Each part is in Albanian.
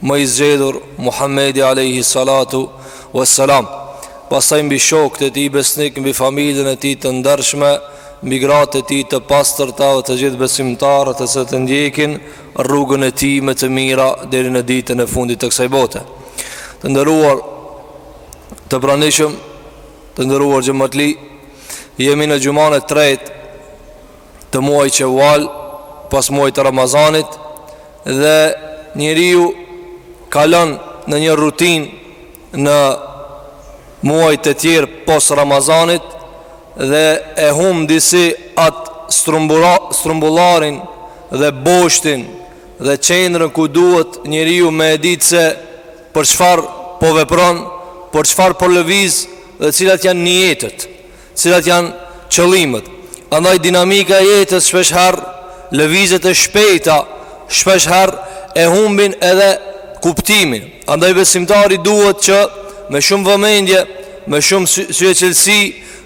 Më i zgjedhur Muhamedi alejhi salatu ue selam, pastaj mbi shokët e tij besnik, mbi familjen e tij të ndershme, mbi gratë e tij të pastërta dhe të gjithë besimtarët që do të ndjekin rrugën e tij me të mira deri në ditën e fundit të kësaj bote. Të nderuar të pranishëm, të nderuar xhamatli, jemi në xhumanë e tretë të muajit Sheval pas muajit të Ramazanit dhe njeriu kalon në një rutinë në muaj të tjerë pos Ramazanit dhe e humb disi atë strumbullarin dhe boshtin dhe qendrën ku duhet njeriu me e ditë se për çfarë po vepron, për çfarë po lëviz dhe cilat janë nijetet. Cilat janë qëllimet? Andaj dinamika e jetës shpesh herë lëvizjet e shpejta, shpesh herë e humbin edhe kuptimin. Andaj besimtari duhet që me shumë vëmendje, me shumë syçelësi,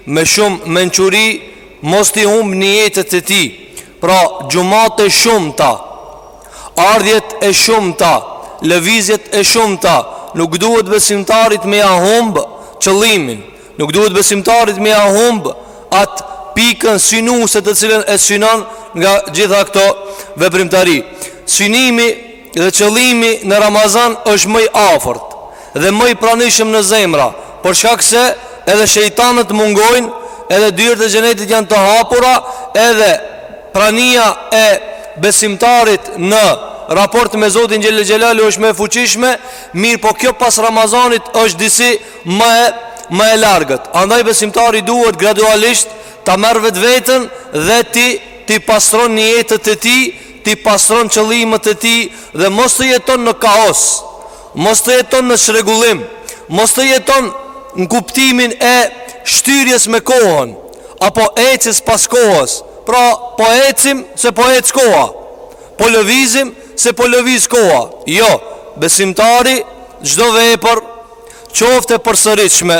me shumë mençuri mos t'i humb në jetën e tij. Pra, xhumat e shumta, ardhjet e shumta, lëvizjet e shumta, nuk duhet besimtarit me ia humb qëllimin, Nuk duhet besimtarit me ia humb atë pikën synuese të cilën e synon nga gjitha këto veprimtari. Synimi dhe qëllimi në Ramazan është më i afërt dhe më i pranishëm në zemra, për shkak se edhe shejtanët mungojnë, edhe dyert e xhenetit janë të hapura, edhe prania e besimtarit në raport me Zotin xhele xhelaluhu është më e fuqishme, mirëpo kjo pas Ramazanit është disi më e më e largët. Andaj besimtari duhet gradualisht ta merr vetveten dhe t'i t'i pastron nijetet e tij, t'i pastron qëllimet e tij dhe mos të jeton në kaos. Mos të jeton në çrregullim, mos të jeton në kuptimin e shtyrjes me kohën apo ecjes pas kohës. Pra, po ecim se po ec koha. Po lëvizim se po lëviz koha. Jo, besimtari çdo vepër qoftë e përsëritshme.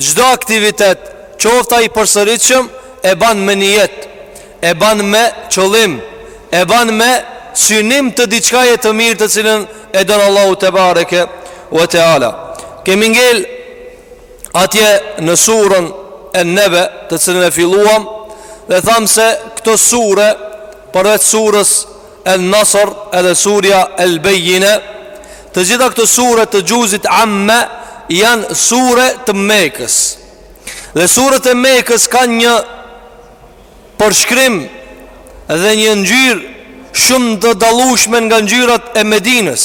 Çdo aktivitet, qoftë ai i përsëritshëm, e bën me nijet, e bën me qëllim, e bën me synim të diçkaje të mirë të cilën e don Allahu tebareke ve teala. Kemi ngel atje në surën En-Nebe të cilën e filluam dhe thamë se këto sure përveç surës En-Nasr edhe surja El-Bejjine, të gjitha këto sure të xhuzit Amme janë sure të Mekës. Dhe suret e Mekës kanë një përshkrim dhe një ngjyrë shumë të dallueshme nga ngjyrat e Medinës.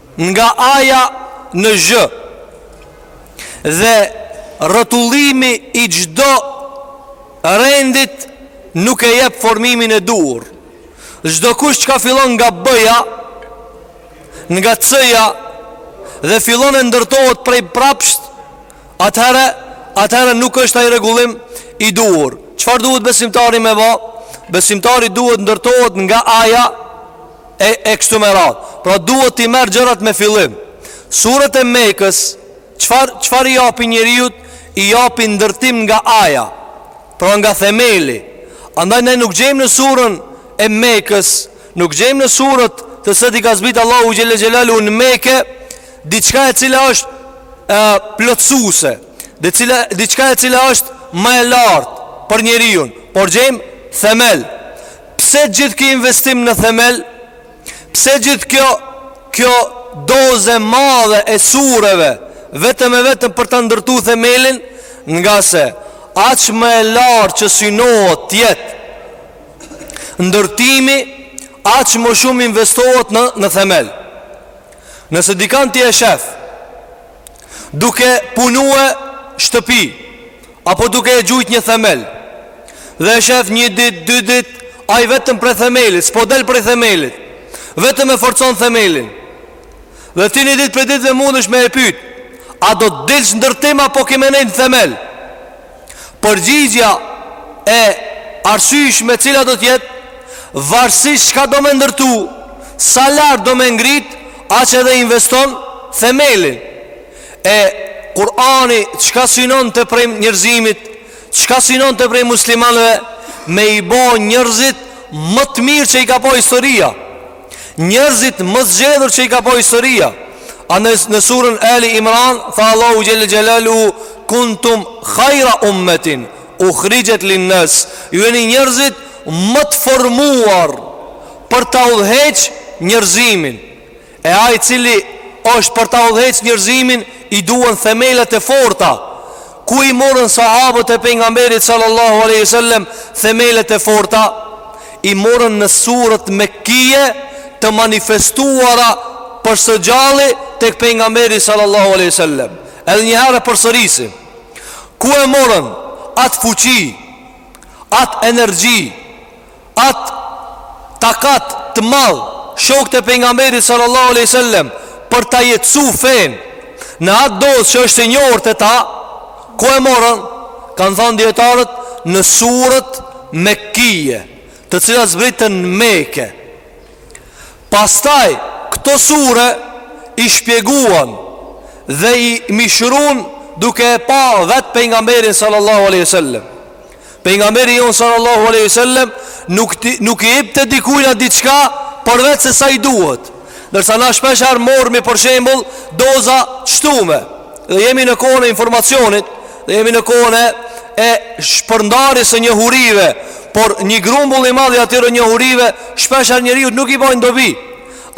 nga aja në zhë dhe rregullimi i çdo rendit nuk e jep formimin e duhur. Çdokush çka fillon nga bëja, nga cëja dhe fillon e ndërtohet prej prapsht, atëherë, atëherë nuk është ai rregullim i duhur. Çfarë duhet besimtari me ba? Besimtari duhet ndërtohet nga aja e e kështu me radhë. Pra duhet t'i merr gjërat me fillim. Surët e Mekës, çfar çfarë i japin njeriut? I japin ndërtim nga aja. Pra nga themeli. Andaj ne nuk gjejmë në surën e Mekës, nuk gjejmë në surët të cilat i ka zbrit Allahu xhelle xhelaluhu në Mekë diçka e cila është e plotësuese, diçka diçka e cila është më e lartë për njeriun, por gjejmë themel. Pse gjithë ky investim në themel? Pse gjithë kjo kjo dozë e madhe e sureve vetëm e vetëm për ta ndërtu themelin? Ngase aq më e lartë që synohet të jetë ndërtimi, aq më shumë investohet në në themel. Nëse dikan ti e shef duke punu shtëpi Apo duke e gjujt një themel Dhe e shef një dit, dy dit Ai vetëm prej themelit S'po del prej themelit Vetëm e forcon themelin Dhe ti një dit për ditë mundesh me e pyt A do të dilsh ndërtim apo ki me nejt në themel Përgjigja e arsyshme cila do të jetë Varësisht çka do me ndërtu Sa lart do me ngrit Aq edhe investon themelin E Kurani çka synonte prej njerëzimit, çka synonte prej muslimanëve me i bë njerëzit më të mirë që i ka pa historia. Njerëzit më të zgjedhur që i ka pa historia. A në, në surën Ali Imran tha Allahu xhelle xhelaluhu kuntum hajra ummetin uhrixhet linnas. Ju jeni njerëzit më të formuar për ta udhëheq njerëzimin. E ai cili është për ta udhëheq njerëzimin i duhen themelet e forta. Ku i morën sahabët e pejgamberit sallallahu alaihi wasallam themelet e forta? I morën në surët mekkie të manifestuara për së gjalli tek pejgamberi sallallahu alaihi wasallam. Edhe një herë e përsërisim. Ku e morën atë fuqi, atë energji, atë takat të madh shokët e pejgamberit sallallahu alaihi wasallam për ta jetësu fenë në atë dozë që është e njohur te ta ku e morën kanë thënë dijetarët në suret Mekkije të cilat zbritën në Mekë pastaj këto sure i shpjeguan dhe i mishëruan duke e pa vetë pejgamberin sallallahu alaihi wasallam Pejgamberi jonë sallallahu aleyhi sallem Nuk, nuk i jipte dikujna diçka Përveç se sa i duhet Ndërsa na shpesh herë morrmi për shembul Doza të shtume Dhe jemi në kohën e informacionit Dhe jemi në kohën e shpërndarjes së njohurive Por një grumbull i madh i atyre njohurive Shpesh herë njeriut nuk i bojnë dobi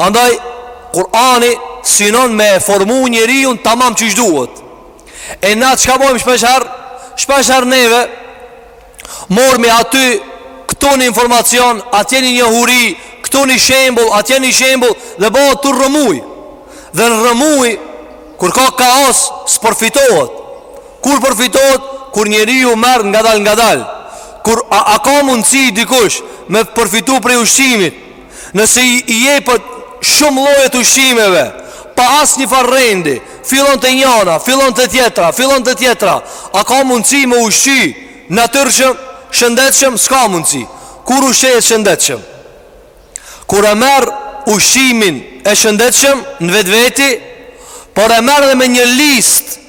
Andaj Kurani synon me formu njeriun tamam qysh duhet E na çka bojmë shpesh herë Shpesh herë neve Morrmi aty Këtu një informacion Atje një njohuri Këtu një shembul Atje një shembul Dhe bëhet rrëmujë Dhe në rrëmujë Kur ka kaos S'përfitohet Kur përfitohet Kur njeriu merr ngadal ngadal Kur a, a ka mundësi dikush Me përfitu prej ushqimit Nëse i jepet shumë lloje të ushqimeve, pa asnjë farë rendi, fillon te njana, fillon te tjetra, fillon te tjetra, a ka mundësi m'u ushqy natyrshëm, shëndetshëm, s'ka mundësi. Kur ushqehet shëndetshëm? Kur e merr ushqimin e shëndetshëm në vetveti, por e merr edhe me një listë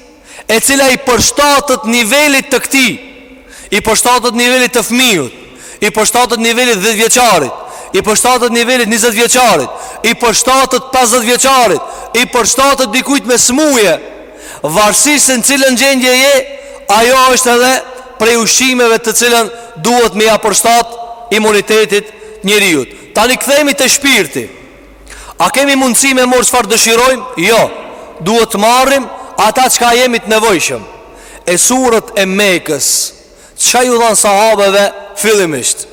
e cila i përshtatet nivelit të këtij, i përshtatet nivelit të fmijut, i përshtatet nivelit dhjetë vjeçarit, i përshtatet nivelit njëzet vjeçarit, i përshtatet pesëdhjetë vjeçarit, i përshtatet dikujt me smuje, varësisht se në cilën gjendje je, ajo është edhe prej ushqimeve të cilën duhet me ja përshtat imunitetit të njeriut. Tani kthehemi te shpirti. A kemi mundësi me marrë çfarë dëshirojmë? Jo, duhet të marrim ata çka jemi të nevojshëm E suret e Mekës, çka ju dhanë sahabeve fillimisht?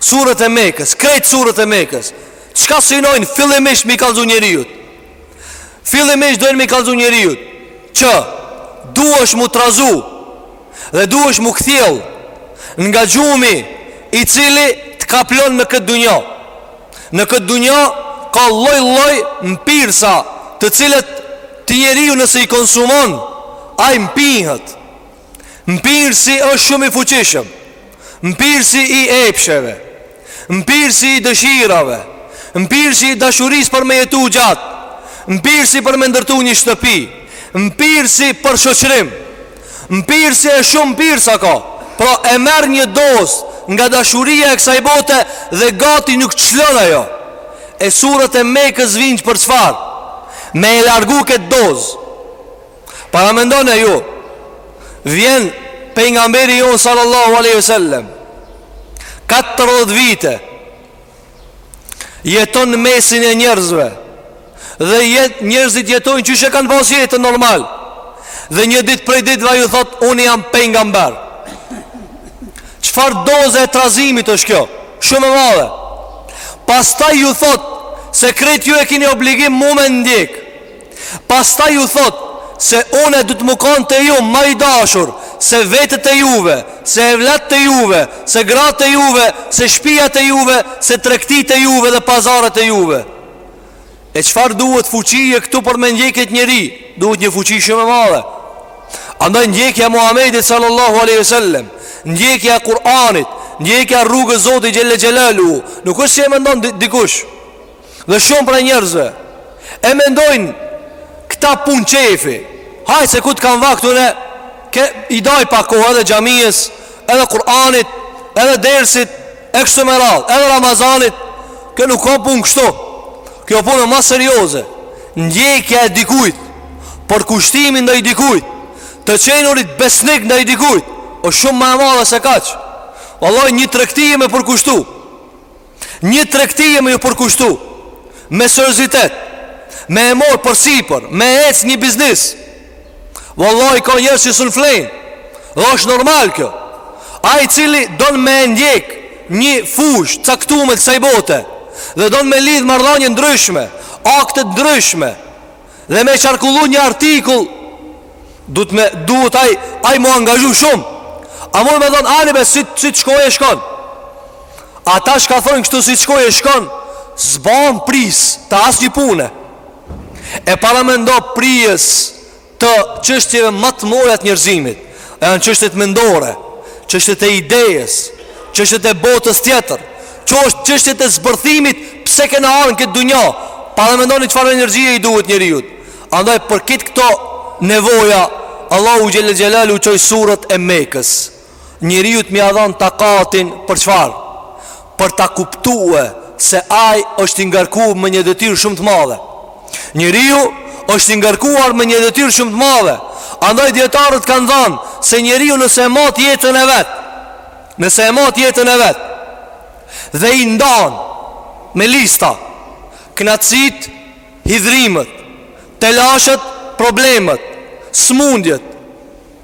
Suret e Mekës, krejt suret e Mekës Çka synojnë fillimisht me i kallzu njeriut? Fillimisht dojnë me i kallzu njeriut Që duhesh m'u trazu Dhe duhesh m'u kthjell Nga gjumi i cili të kaplon në këtë dynja Në këtë dynja ka lloj lloj mpirësa Të cilët ti njeriu nëse i konsumon Ai mpihet Mpirësi është shumë i fuqishëm Mpirësi i epsheve Mpirësi i dëshirave Mpirësi i dashurisë për me jetu gjatë Mpirësi për me ndërtu një shtëpi Mpirësi për shoqrim Mpirësi e shumë mpirësa ka Pra e merr një dozë nga dashuria e kësaj bote dhe gati nuk të shlon ajo. E suret e Mekës vijnë për çfarë? Me e largu këtë dozë. Paramendoni ju Vjen Pejgamberi jonë sallallahu aleyhi sallem 40 vite Jeton në mesin e njerëzve Dhe jet, njerëzit jetojnë qysh e kanë pas jetën normal Dhe një ditë prej ditëve ju thotë Unë jam pejgamber Çfarë doze e trazimit është kjo Shumë e madhe Pastaj ju thotë Se krejt ju e kini obligim mu me ndjek Pastaj ju thotë se unë duhet m'u kon te ju ma i dashur se vetet e juve se evlat e juve se gratë e juve se shpijat e juve se tregtitë e juve dhe pazaret e juve e çfarë duhet fuqie këtu për me ndjek kët njeri duhet një fuqi shumë e madhe andaj ndjekja e Muhamedit sallallahu alaihi wasallam ndjekja e Kur'anit ndjekja e rrugës Zotit xhelle xhelalu nuk është si e mendon dikush Dhe shumë prej njerëzve E mendojnë Këta punë qefi Hajt se kur të kam vakt unë ke I daj pak kohë edhe xhamisë Edhe Kur'anit Edhe dersit E kështu me radhë Edhe Ramazanit Kjo nuk ka punë kështu Kjo punë e ma serioze Ndjekja e dikujt Përkushtimi ndaj dikujt Të qenurit besnik ndaj dikujt O shumë ma e madhe se kaq Vallahi një tregtie me përkushtu Një tregtie me ju përkushtu Me seriozitet Me e morr përsipër Me ec një biznis Vallahi ka njerëz që s'un flejnë Dhe është normal kjo Ai i cili don me e ndjek Një fushë të caktume të kësaj bote Dhe don me lidh marrëdhanie të ndryshme Akte të ndryshme Dhe me qarkullu një artikull Duhet me duhet ai m'u angazhu shumë. A mun me thon ani be si të shkojë shkon. Ata çka thonë kështu si të shkojë shkon, s'bën prijës të asnjë pune. E paramendo prijës të çështjeve ma të mëdha të njerëzimit. E janë çështjet mendore, çështjet e idejës, çështjet e botës tjetër, që është çështjet e zbërthimit pse kena ardh në këtë dunja, paramendoni çfarë energjie i duhet njeriut. Andaj për krejt këto nevoja, Allahu xhelle xhelaluhu çoi suret e Mekës. Njeriut me ia dhan takatin për çfarë? për ta kuptue se ai është i ngarku me një detyrë shumë të madhe. Njeriu është i ngarkuar me një detyrë shumë të madhe. Andaj dijetarët kanë dhanë se njeriu nëse e mat jetën e vet, nëse e mat jetën e vet, dhe i ndan me lista, knaqsitë, hidhërimet, telashet, problemet, smundjet,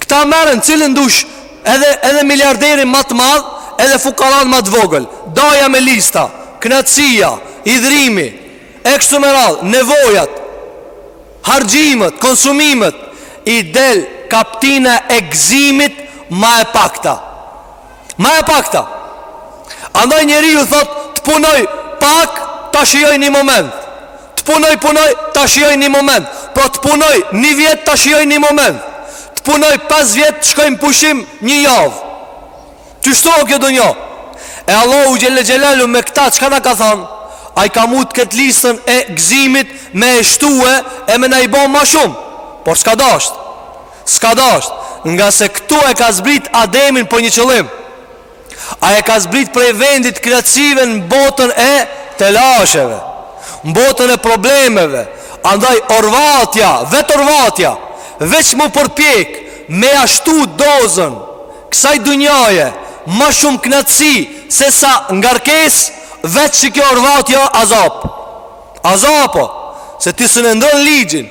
Këta merre cilin dush edhe edhe miliarderin ma të madh edhe fukaranë ma të vogël. Daja me lista, knaqsia, hidhrimi e kështu me radhë, nevojat, harxhimet, konsumimet i del kaptina e gëzimit ma e pakta. Ma e pakta Andaj njeriu thotë Të punoj pak Ta shijoj një moment Të punoj punoj Ta shijoj një moment Po të punoj një vjet Ta shijoj një moment Të punoj 5 vjet Të shkojmë pushim një javë Qështu o kjo dunja E Allahu xhele xhelaluhu me këta Çka na ka thanë Ai ka mujt këtë listën e gzimit Me e shtue E me na i bo ma shumë Por s'ka dasht S'ka dasht, ngase këtu e ka zbrit Ademin për një qëllim. Ai e ka zbrit prej vendit t'knaqsive në botën e telasheve, në botën e problemeve. Andaj orvatja, vet orvatja, veç mu përpjek me ia shtu dozën kësaj dunjaje, ma shumë knaqsi sesa ngarkesë, veç që kjo orvatja azap. Azap o, se ti s'e ndrron ligjin.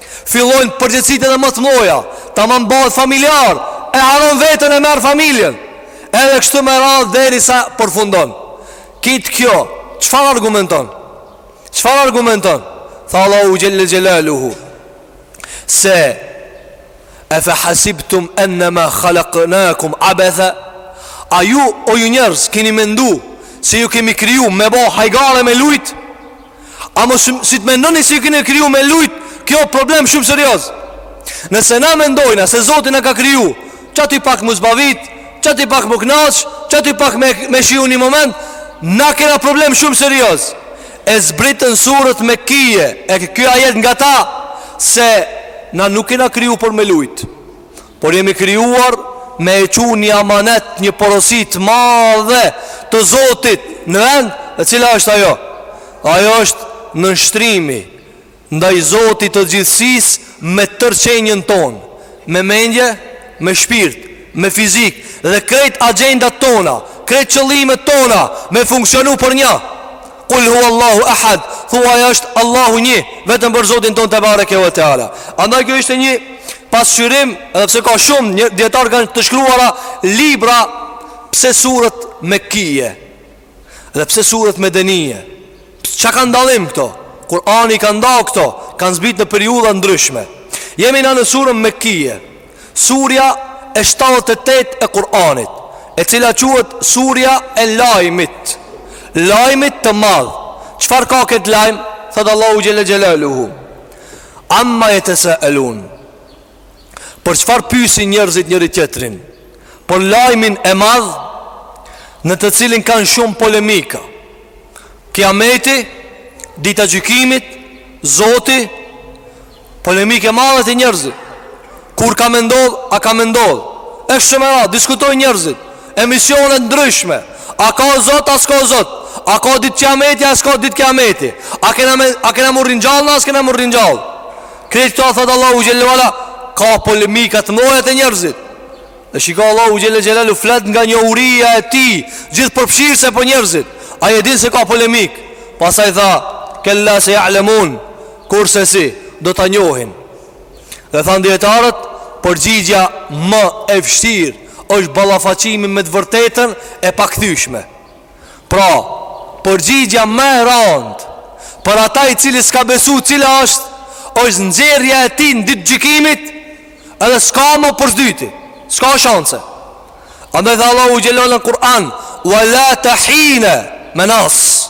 Fillojnë përgjegjësitë edhe ma të mdhaja Tamam bahet familjar E harron veten e merr familjen Edhe kështu me radhë derisa përfundon Krejt kjo Çfarë argumenton Çfarë argumenton Tha Allahu xhele xhelaluhu Se Efe hasibtum Ennema khalaknakum Abethe A ju o ju njerës kini mendu Se ju kemi kriju me bo hajgare me lujt A mos ju të mendoni se ju kena kriju me lujt, kjo problem shumë serioz. Nëse na mendojna se Zoti na ka kriju, qaty pak m'u zbavit, qaty pak m'u knaq, qaty pak me me shiju një moment, na kena problem shumë serioz. E zbritën suret mekije, e ky ajet nga ta se na nuk kena kriju për me lujt. Por jemi krijuar me e çu një amanet, një porosi të madhe të Zotit në vend, e cila është ajo? Ajo është nënshtrimi ndaj Zotit të gjithësisë me tër qenien tonë, me mendje, me shpirt, me fizik dhe krejt agjendat tona, krejt qëllimet tona me funksionu për nja. Kul hu Allahu ahad Thuaj është Allahu një Vetëm për Zotin ton tebareke ue teala Andaj kjo ishte një pasqyrim Edhe pse ka shumë dijetarë kanë të shkruara Libra pse surët mekije Dhe pse surët medenije Ça kanë dallim këto Kurani i kanë da këto Kanë zbit në periudha të ndryshme Jemi na në surën mekije Surja e 78 e Kur'anit, e cila quhet Surja e Lajmit, Lajmit të Madh. Çfarë ka këtë lajm? Thotë Allahu xhel-le xhelaluhu. Amme jetesaelun. Për çfarë pyesin njerëzit njëri tjetrin? Për lajmin e madh në të cilin kanë shumë polemika. Kiameti, dita e gjykimit, Zoti Polemikë e madhe te njerëzit Kur ka me ndodh, a ka me ndodh Është shumë e randë, diskutojnë njerëzit Emisione të ndryshme A ka zot, a s'ka zot A ka ditë kiameti, a s'ka ditë kiameti A kena, me, a kena m'u ringjallë, a s'kena m'u ringjallë Krejt këto, thotë Allahu xhel-le ue ala Ka polemika të mdhaja te njerëzit Dhe shiko Allahu xhel-le xhelaluhu Flet nga njohuria e tij Gjithëpërfshirëse për njerëzit Ai e din se ka polemikë Pastaj tha Kel-la seja'lemun Kurrsesi, do ta njohin. Dhe thanë dijetarët, përgjigjja më e vështirë është ballafaqimi me të vërtetën e pakthyeshme. Pra, përgjigjja më e rëndë për atë i cili s'ka besu cila është, është nxjerrja e tij në ditë të gjykimit, edhe s'ka ma përsëdyti, s'ka shanse. Andaj tha Allahu xhel-le në Kur'an, "Ue late hine menas."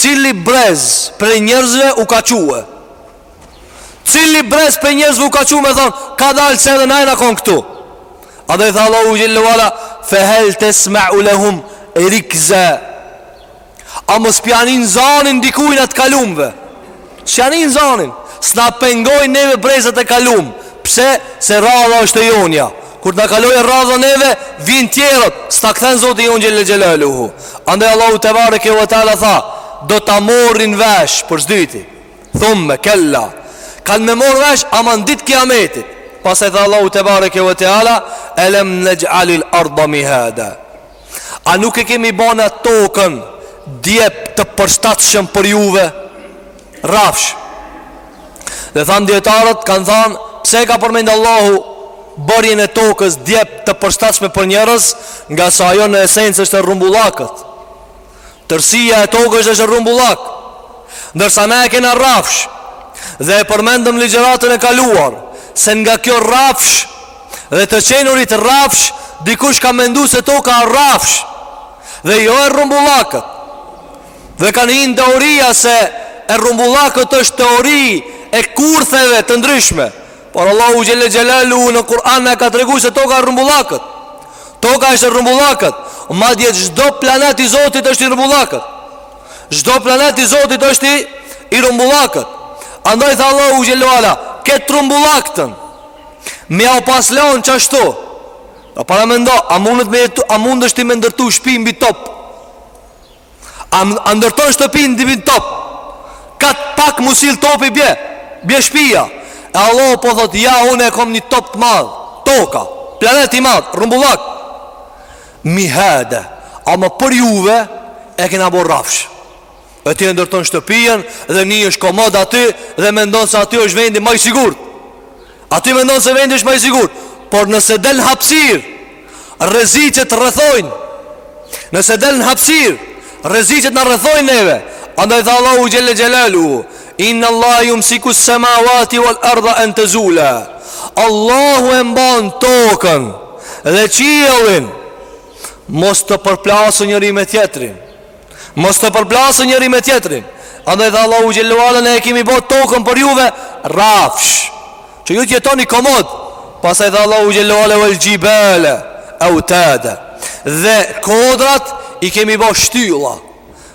Cili brez prej njerëzve u ka çue? Cili brez prej njerëzve u ka çue me thonë, ka dalë se edhe na jena konë këtu? Andaj tha Allahu xhel-le ue ala, fe hel tesmeu lehum rikza. A mos p'ia nin zanin dikujt nga të kalumve? S'ia nin zanin, s'na pengojnë neve brezat e kalum Pse, se radha është e jonja Kur t'na kalon radha neve, vijnë tjerët S'na kthen Zoti jonë xhel-le xhelaluhu Andaj Allahu tebareke ue teala tha Do ta morrin vesh, përsëdyti Thumme kel-la Kanë me marrë vesh, aman ditë kiametit Pastaj tha Allahu tebareke ue teala Elem nexh'alil erda mihada A nuk e kemi ba ne tokën djep të përshtatshëm për juve? Rrafsh. Dhe thanë dijetarët, kanë thanë, pse e ka përmendë Allahu bërjen e tokës djep të përshtatshme për njerëz, ngase ajo në esencë është e rrumbullakët. Tërësia e tokës është e rrumbullak Ndërsa ne e kena rrafsh Dhe e përmendëm ligjëratën e kaluar Se nga kjo rrafsh Dhe të qenurit rrafsh Dikush ka mendu se toka rrafsh Dhe jo e rrumbullakët Dhe kanë hi në teoria se E rrumbullakët është teori E kurtheve të ndryshme Por Allahu xhelle xhelaluhu në Kur'an na e ka tregu se toka rrumbullakët Toka është e rrumbullakët Madje çdo planet i Zotit është i rrumbullakët Çdo planet i Zotit është i, i rrumbullakët Andaj tha Allahu xhelle ue ala Këtë rrumbullaktën Me jau pas lan qashtu A paramendo A mundet me jetu A mundesh ti me ndërtu shpi mbi top A, a ndërton shtëpi njeri mbi top Qatë pak m'u sill topi bje Bje shpia E Allah po thotë Ja unë e kom një top të madh Toka Planet i madh Rrumbullak Mihade Ama për juve E kena bo rrafsh E ti e ndërton shtëpien Dhe nihesh komod aty Dhe mendon se aty është vendi ma i sigurt Aty mendon se vendi është ma i sigurt? Por nëse del në hapësirë, rreziqet rrethojnë. Nëse del në hapësirë, rreziqet na rrethojnë neve. Andaj tha Allahu xhelle xhelalu, inna Allahu yumsiku as-samawati wal arda an tazula. Allahu e mban tokën dhe qiellin mos të përplasen njëri me tjetrin. Mos të përplasen njëri me tjetrin Andaj tha Allahu xhelle ue ala ne e kemi bo tokën për juve Rrafsh Që ju t'jetoni komod Pastaj tha Allahu xhelle ue ala uel xhibale Eutade Dhe kodrat i kemi bo shtylla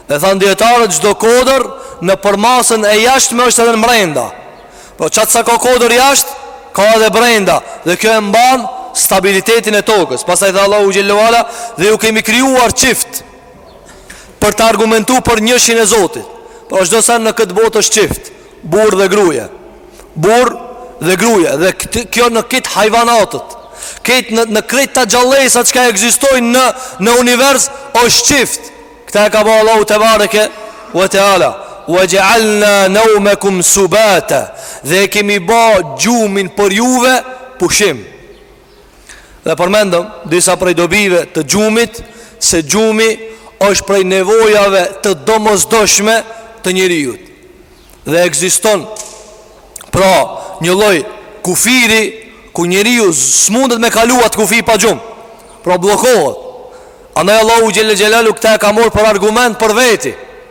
E thanë dijetarët çdo kodër Në përmasën e jashtme është edhe n'mrenda Po qaq sa ka kodër jashtë Ka edhe brenda Dhe kjo e mban stabilitetin e tokës Pastaj tha Allahu xhelle ue ala Dhe ju kemi krijuar çift Për ta argumentu për njëshmin e Zotit Pra çdo send në këtë botë është çift Burrë dhe gruje Burrë dhe gruje Dhe kjo në këtë hajvanatët Këtë në, në krejt gjallesa çka ekzistojnë në, në univers është çift Këta e ka ba Allahu tebareke Ve teala Ve xhealna neumekum subata Dhe e kemi ba gjumin për juve Pushim Dhe përmendëm disa prej dobive të gjumit Se gjumi është prej nevojave të domozdoshme të njëriut Dhe ekziston pra një lloj kufiri Ku njeriu s'mundet me kalu at kufi pa gjumë Pra bllokohet Andaj Allahu xhelle xhelaluhu këta e ka morr për argument për veti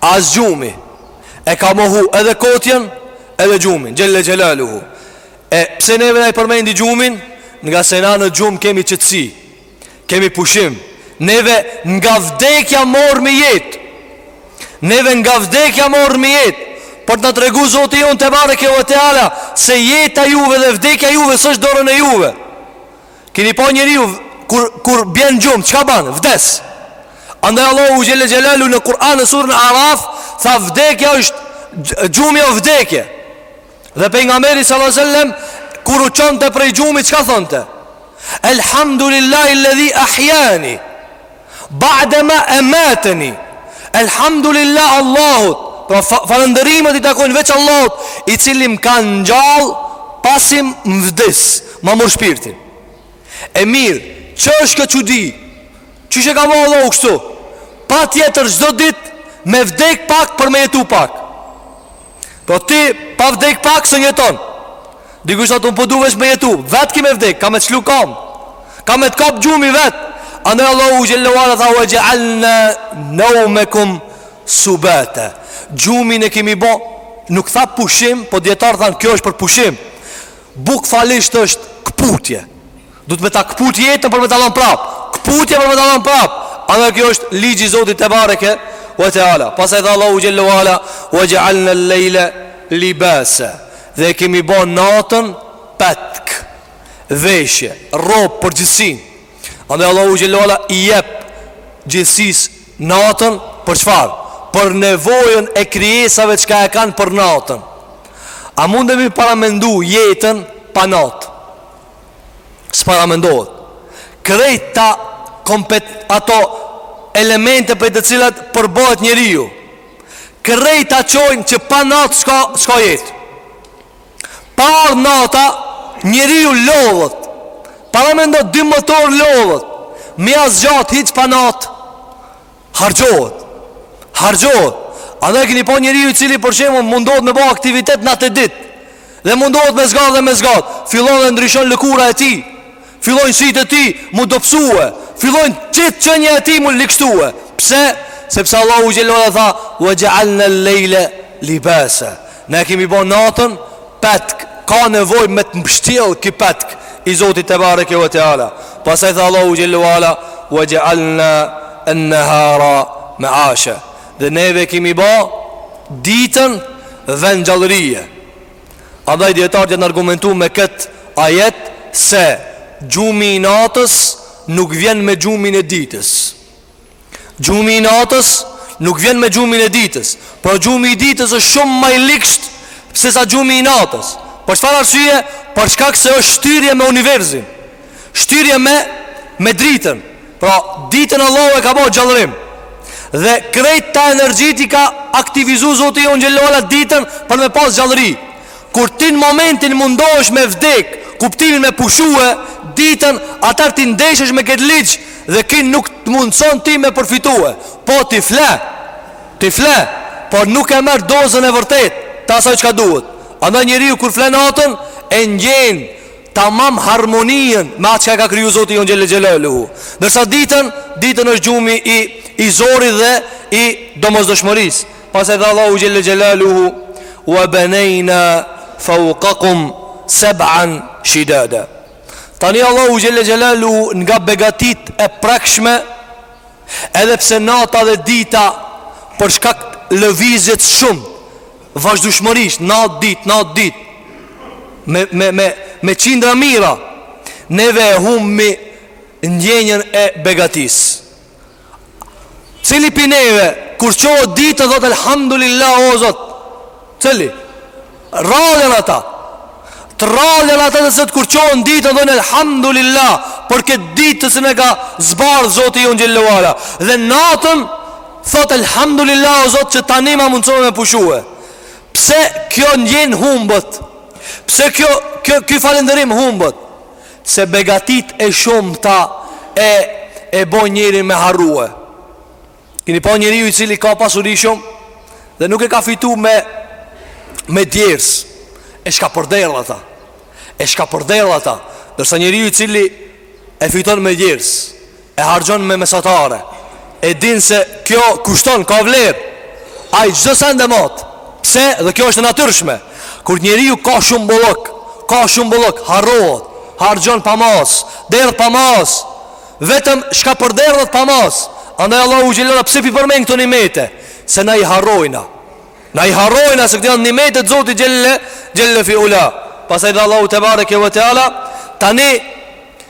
As gjumi e ka mohu edhe kotjen edhe gjumin xhelle xhelaluhu e pse neve na i përmendi gjumin ngase na në gjum kemi qetësi kemi pushim neve nga vdekja marrim jetë neve nga vdekja marrim jetë për me na tregu zoti jon tebareke ve teala se jeta juve dhe vdekja juve s'është n'dorën e juve Keni pa njeriu kur kur bjen gjum çka ban? Vdes. Andaj Allahu xhelle xhelaluhu në Kur'an në surën Araf tha vdekja është gjumi o vdekje. Dhe pejgamberi sallallahu alajhi wasallam kur u çonte prej gjumit çka thonte? Elhamdulillahi alladhi ahyani. Ba'dama amatani. Elhamdulillah Allahut. Pra falënderimet i takojnë veç Allahut, i cili më ka ngjall pasi më vdiq, ma mor shpirtin. E mirë, ç'është kjo çudi? Qysh e ka ba Allahu kështu? Pa tjetër çdo ditë me vdek pak për me jetu pak. Po ti pa vdek pak së jeton Dikush thotë unë po du veç me jetu Vetë ki me vdek, ka me të çlu kam Ka me të kap gjumi vetë Andaj Allahu xhelle ve ala tha Wa ja'alna naumakum subata Gjumin e kemi bo Nuk tha pushim Po dijetarët thanë kjo është për pushim Bukvalisht është këputje Duhet me ta këput jetën për me ta dhanë prap. Këputje për me ta dhanë prap. Andaj ky është ligji i Zotit tebareke ve teala. Pastaj tha Allahu xhelle ve ala, "Wa ja'alna al-laila libasa." Dhe e kemi ba natën petk, veshje, rrobë për gjithësinë. Andaj Allahu xhelle ve ala i jep gjithësisë natën për çfarë? Për nevojën e krijesave çka e kanë për natën. A mundemi paramendu jetën pa natë? S'paramendohet Krejt ato komp ato elemente prej të cilave përbëhet njeriu Krejt të çojnë që pa natë s'ka, s'ka jetë Pa ardhë nata njeriu lodhet Paramendo ti motori lodhet Me e zgjat hiç pa natë Harxhohet. Harxhohet. A e keni pa njeriu i cili për shembull mundohet me ba aktivitet natë e ditë? Dhe mundohet me zgjat dhe me zgjat. Fillon dhe ndryshon lëkura e tij. Fillojnë sytë e tij m'u dobsu e. Fillojnë gjith qenia e tij m'u ligështu e. Pse? Sepse Allahu xhelle ve ala tha: "Wa ja'alna al-laila libasa." Na e kemi ba natën Petk, ka nevojë me të mbështjellë ky petk i Zotit tebareke ve teala. Pastaj tha Allahu xhelle ve ala, "Wa ja'alna an-nahara ma'asha." Dhe neve kemi ba ditën vend gjallërie. Andaj dijetarët janë argumentu me këtë ajet se gjumi i natës nuk vjen me gjumin e ditës. Gjumi i natës nuk vjen me gjumin e ditës, por gjumi i ditës është shumë ma i ligsht se sa gjumi i natës. Për çfarë arsye? Për shkak se është shtyrje me universin, shtyrje me me dritën. Pra, ditën Allahu e ka ba gjallërim. Dhe krejt ta energjitë i ka aktivizu Zoti jonë xhelle ve ala ditën për me pas gjallëri. Kur ti në momentin mundohesh me vdek, kuptimin me pushue, ditën, atëherë ti ndeshesh me këtë ligj dhe ky nuk të mundëson ti me përfitue. Po, ti fle, ti fle, por nuk e merr dozën e vërtetë të asaj çka duhet. Andaj njeriu kur fle natën, e ndjen tamam harmonien me atë çka e ka kriju Zoti jonë xhelle xhelaluhu. Ndërsa ditën, ditën është gjumi i, i zorit dhe i domosdoshmërisë. Pastaj tha Allahu xhelle xhelaluhu wa banayna fawqakum sab'an shidada. Tani Allahu xhelle xhelaluhu nga begatitë e prekshme edhe pse nata dhe dita për shkak lëvizjet shumë vazhdueshmërisht natë ditë natë ditë me me me me qindra mijëra neve e humbi ndjenjën e begatisë. Cili pi neve kur çohet ditën thotë Elhamdulillah o zot Cili Rrallë janë ata Të rrallë janë ata të cilët kur çohen ditën thonë Elhamdulillah Për këtë ditë të cilën e ka zbardh Zoti jonë xhelle ve ala Dhe natën Thotë Elhamdulillah o zot Që tani ma mundësove me pushue Pse kjo ndjenjë humbet Pse kjo Kjo, kjo falënderim humbet Se begatitë e shumta e e bojnë njerin me harrue Kini pa njeriu i cili ka pasuri shumë Dhe nuk e ka fitu me me djers E shkapërderdh ata E shkapërderdh ata Ndërsa njeriu i cili e fiton me djers e harxhon me mesatare e din se kjo kushton ka vlerë ai çdo send e mat pse dhe kjo është e natyrshme kur njeriu ka shumë bollok ka shumë bollok harrohet harxhon pa masë derdh pa masë vetëm shkapërderdhet pa masë andaj Allahu xhelal pse pi përmend këto nimete se na i harrojna na i harrojna se këto janë nimete të Zotit xhelal xhelal fi ula pastaj tha Allahu tebareke ve teala tani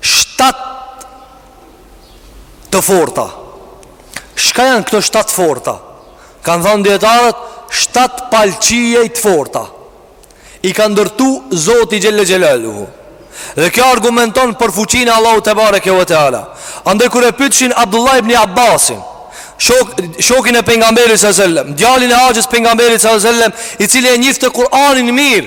shtatë të forta. Çka janë këto shtatë forta? Kanë thënë dijetarët, shtatë palë qiej të forta. I ka ndërtu Zoti xhelle xhelaluhu. Dhe kjo argumenton për fuqinë e Allahut tebareke ve teala. Andaj kur e pytshin Abdullah ibn Abbasin, shok, shokin e pejgamberit salallahu alejhi ve selem, djalin e axhës pejgamberit salallahu alejhi ve selem, i cili e njifte Kur'anin mirë,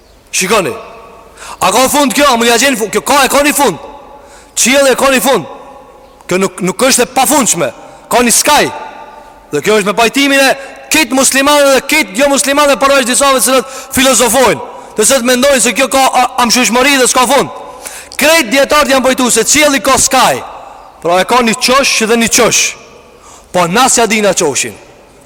Shikoni A ka fund kjo, a mun i gjen fund Kjo ka e ka një fund Qielli e ka një fund Kjo nuk, nuk është e pafundshme Ka një skaj Dhe kjo është me pajtimin e gjithë muslimanëve dhe gjithë jomuslimanëve Përveç disave të cilët filozofojnë Të cilët mendojnë se kjo ka amshueshmëri dhe s'ka fund Krejt dijetarët janë pajtu se qielli ka skaj Pra e ka një qosh dhe një qosh Po na s'ia dina qoshin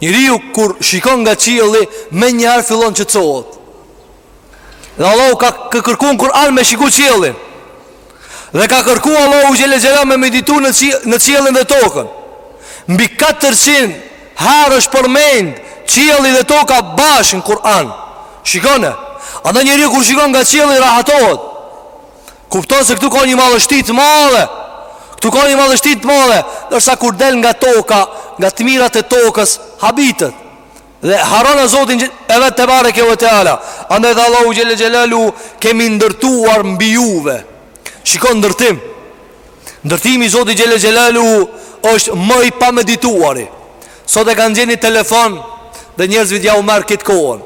Njeriu kur shikon nga qielli, menjëherë fillon të qetësohet. Dhe Allahu ka kërku në Kur'an me shiku qiellin. Dhe ka kërku Allahu xhelle xhelaluhu me meditu në në qiellin dhe tokën. Mbi 400 herë është përmend qielli dhe toka bashkë në Kur'an. Shikone, ata njeriu kur shikon nga qielli rahatohet. Kupton se këtu ka një madhështi të madhe. Këtu ka një madhështi të madhe, ndërsa kur del nga toka, nga të mirat e tokës, habitet. Dhe harron Zotin e vet tebareke ve teala. Andaj tha Allahu xhelle xhelaluhu kemi ndërtuar mbi juve. Shikon ndërtim. Ndërtimi i Zotit xhelle xhelaluhu është më i pamedituari. Sot e kanë gjet një telefon dhe njerëzve jau merr gjithë kohën.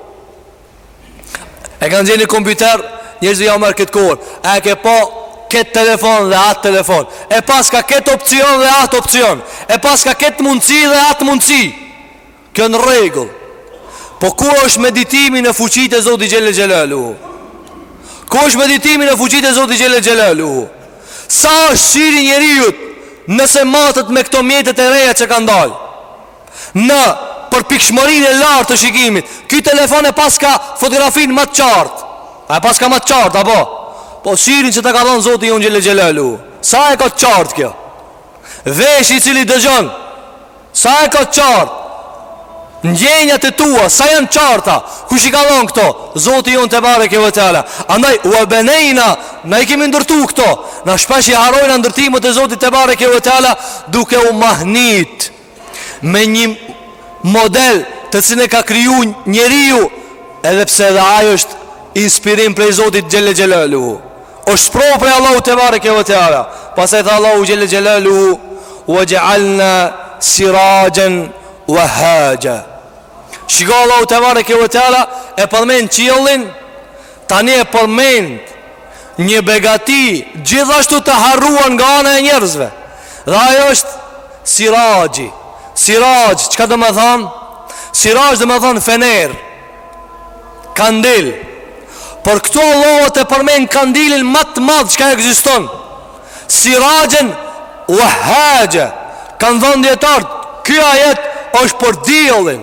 E kanë gjet një kompjuter Njerëzve jau merr gjithë kohën E ke pa këtë telefon dhe atë telefon E paska këtë opcion dhe atë opcion E paska këtë mundësi dhe atë mundësi Kjo në rregull Po ku është meditimi në fuqitë e Zotit xhelle xhelaluhu Ku është meditimi në fuqitë e Zotit xhelle xhelaluhu Sa është syri i njeriut Nëse matet me këto mjetet e reja që kanë dalë në përpikshmërinë e lartë të shikimit. Ky telefon e paska fotografinë më të qartë. A e paska më të qartë apo? Po syrin që ta ka dhënë Zoti jonë xhelle xhelaluhu. Sa e ka të qartë kjo? Veshi i cili dëgjon. Sa e ka të qartë? Ndjenjat e tua, sa janë të qarta Kush i ka dhënë këto? Zoti jonë tebareke ve teala Andaj, ue benejna, na i kemi ndërtu këto Na shpesh i harrojna ndërtimet e Zotit tebareke ve teala Duke u mahnit Me një model të cilin e ka kriju njeriu Edhe pse edhe ajo është inspirim prej Zotit xhelle xhelaluhu është sprovë prej Allahut tebareke ve teala Pastaj tha Allahu xhelle xhelaluhu ue xhealna siraxhen uehhaxha Shiko Allahu tebareke ve teala E përmend qiellin Tani e përmend një begati gjithashtu të harruar nga ana e njerëzve. Dhe ajo është Siraxhi. Siraxh, çka domethënë? Siraxh domethënë fener. Kandil. Por këtu Allahu ta përmend kandilin më të madh çka ekziston. Siraxhen uehhaxha. Kanë thënë dijetarët, ky ajet është për diellin.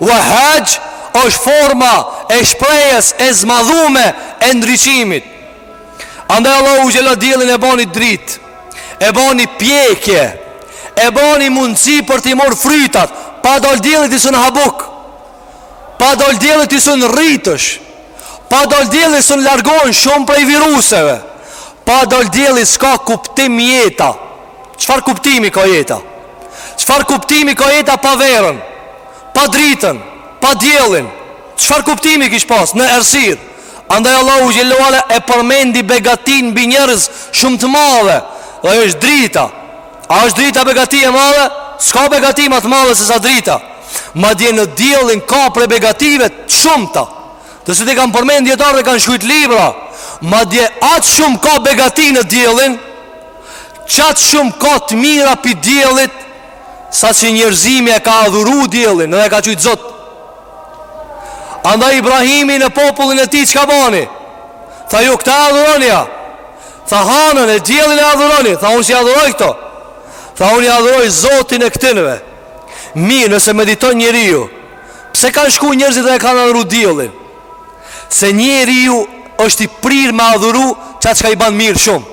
Wehhaxh është forma e shprehjes e zmadhume e ndriçimit. Andaj Allahu xhela diellin e boni dritë, e boni pjekje, e boni mundësi për t'i marrë frytat, pa dal dielli ti s'un ha bukë. Pa dal dielli ti s'un rritesh. Pa dal dielli s'un largon shumë prej viruseve. Pa dal dielli s'ka kuptim jeta. Çfarë kuptimi ka jeta? Çfarë kuptimi ka jeta pa verën, pa dritën, pa diellin? Çfarë kuptimi kish pas në errësirë? Andaj Allahu xhele ue ala e përmendi begatinë mbi njerëz shumë të madhe, dhe është drita. A është drita begati e madhe? S'ka begati ma të madhe se sa drita. Madje në diellin ka prej begative të shumta, të cilat i kanë përmend dijetarët dhe kanë shkrujt libra. Madje aq shumë ka begati në diellin, Qatë shumë ka të mira pi diellit sa që njerëzimi e ka adhuru diellin dhe e ka qujtë zot. Andaj Ibrahimi në popullin e tij çka bani? Tha ju këta adhuroni a. Tha hanën e diellin e adhuroni. Tha unë s'i adhuroj këto. Tha unë e adhuroj zotin e këtyneve. Mirë nëse mediton njeriu. Pse kanë shku njerëzit dhe e kanë adhuru diellin? Se njeriu është i prirë me adhuru qa çka i ban mirë shumë.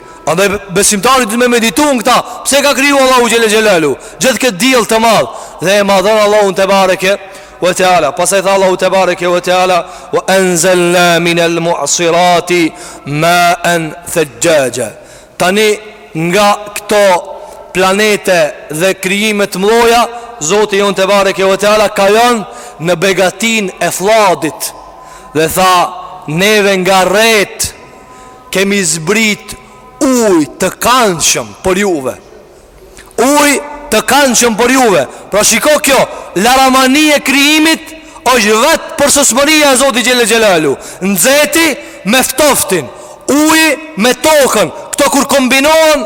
Andaj besimtari do me meditu në këta Pse ka kriju Allahu xhele xhelaluhu gjithë këtë diell të madh Dhe e madhon Allahun tebareke ve teala Pastaj tha Allahu tebareke ve teala Ve enzelna minel mu'sirati maen thexhaxha Tani nga këto planete dhe krijime të mëdhaja Zoti jonë tebareke ve teala kalon në begatinë e flladit Dhe tha Neve nga retë Kemi zbrit ujë të kandshëm për juve. Ujë të kandshëm për juve. Pra shiko kjo, laramani e krijimit është vetë përsosmëria e Zotit xhele xhelaluhu. Nxehti me ftoftin, uji me tokën, këto kur kombinohen,